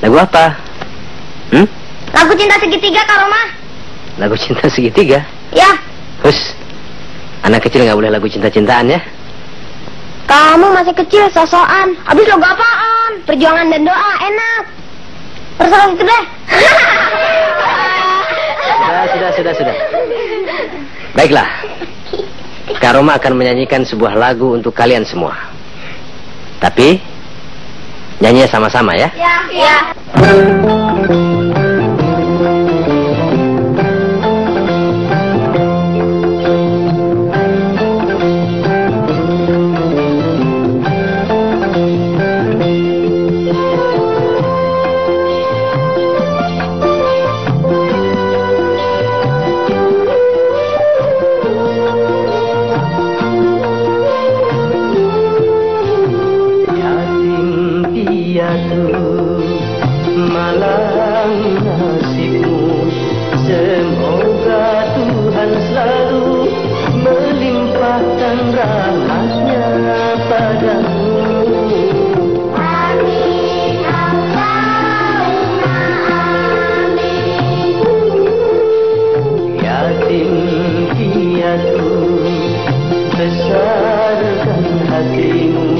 Lagu apa? Hmm? Lagu cinta segitiga Kak Roma. Lagu cinta segitiga? Ya. Hus. Anak kecil nggak boleh lagu cinta-cintaan ya? Kamu masih kecil, sosokan. Habis lagu apaan? Perjuangan dan doa, enak. Terserah itu deh. Sudah, sudah, sudah, sudah. Baiklah. Kak Roma akan menyanyikan sebuah lagu untuk kalian semua. Tapi, nyanyinya sama-sama ya. Ya, ya. Semoga Tuhan selalu melimpahkan rahmatnya padamu. Yatim piatu besarkan hatimu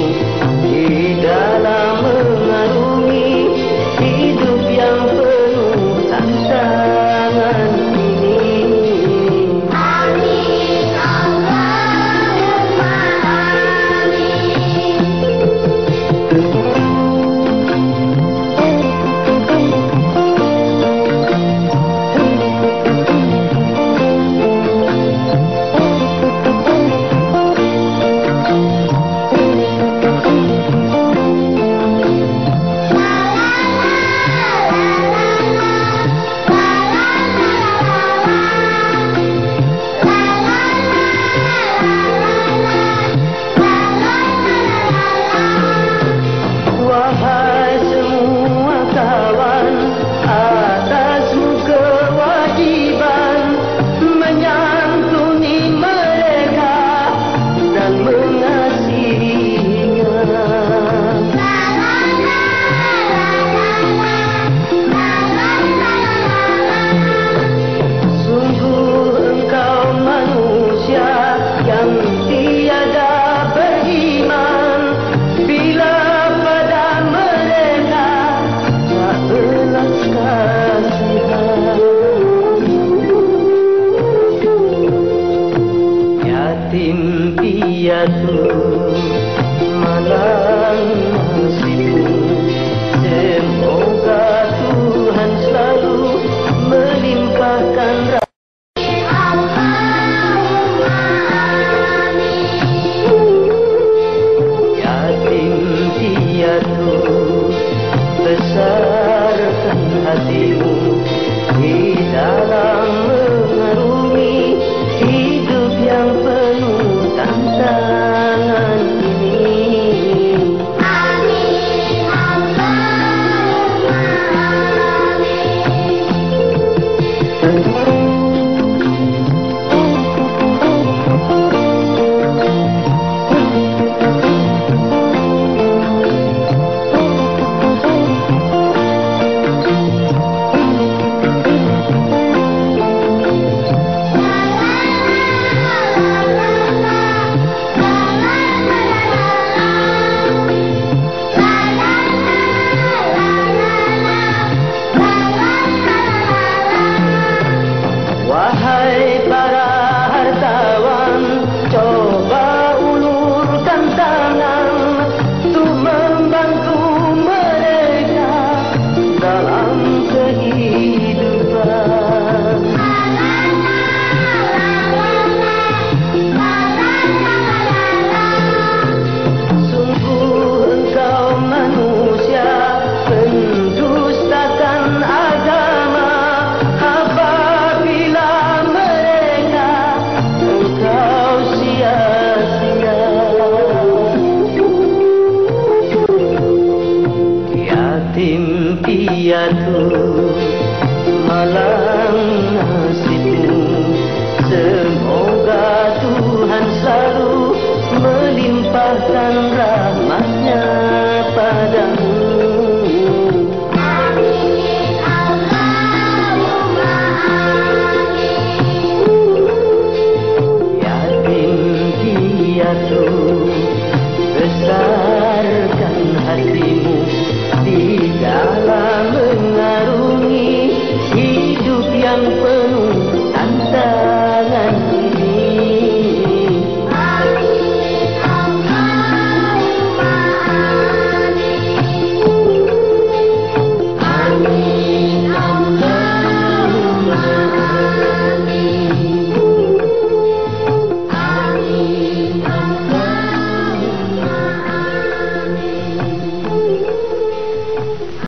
Yatim piatu malang piatu malang nasibmu. Semoga Tuhan selalu melimpahkan rahmat